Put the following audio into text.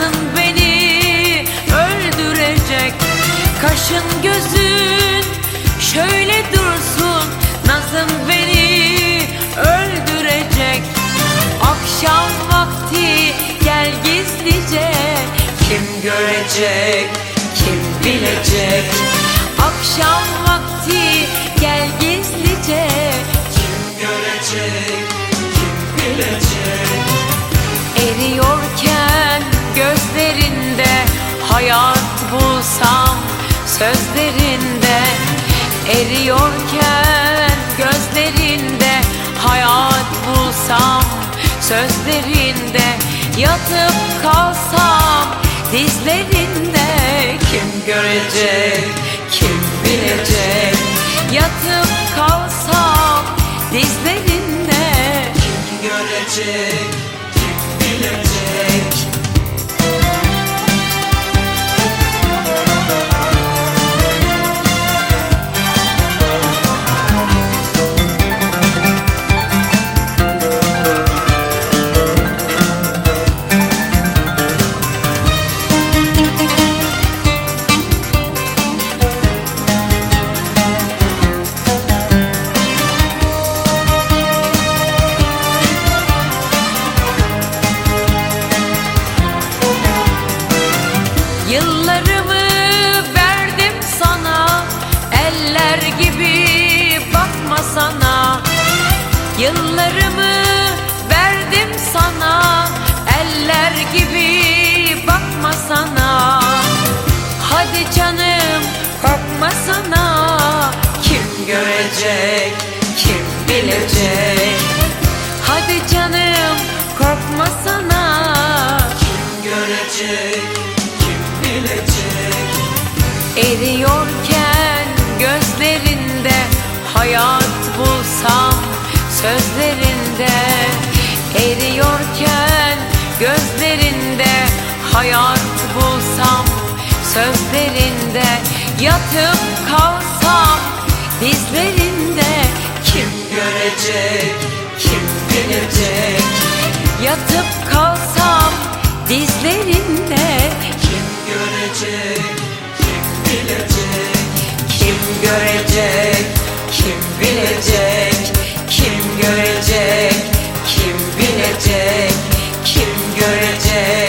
Hayatın beni öldürecek. Kaşın gözün şöyle dursun. Nazın beni öldürecek. Akşam vakti gel gizlice. Kim görecek, kim bilecek? Akşam vakti sözlerinde Eriyorken gözlerinde hayat bulsam sözlerinde Yatıp kalsam dizlerinde Kim görecek, kim bilecek? Yatıp kalsam dizlerinde Kim görecek, sana. Yıllarımı verdim sana. Eller gibi bakma sana. Hadi canım korkma sana. Kim görecek kim bilecek? Hadi canım korkma sana. Kim görecek kim bilecek? Eriyorken Eriyorken gözlerinde hayat bulsam sözlerinde Yatıp kalsam dizlerinde Kim görecek kim bilecek? Yatıp kalsam dizlerinde Yeah.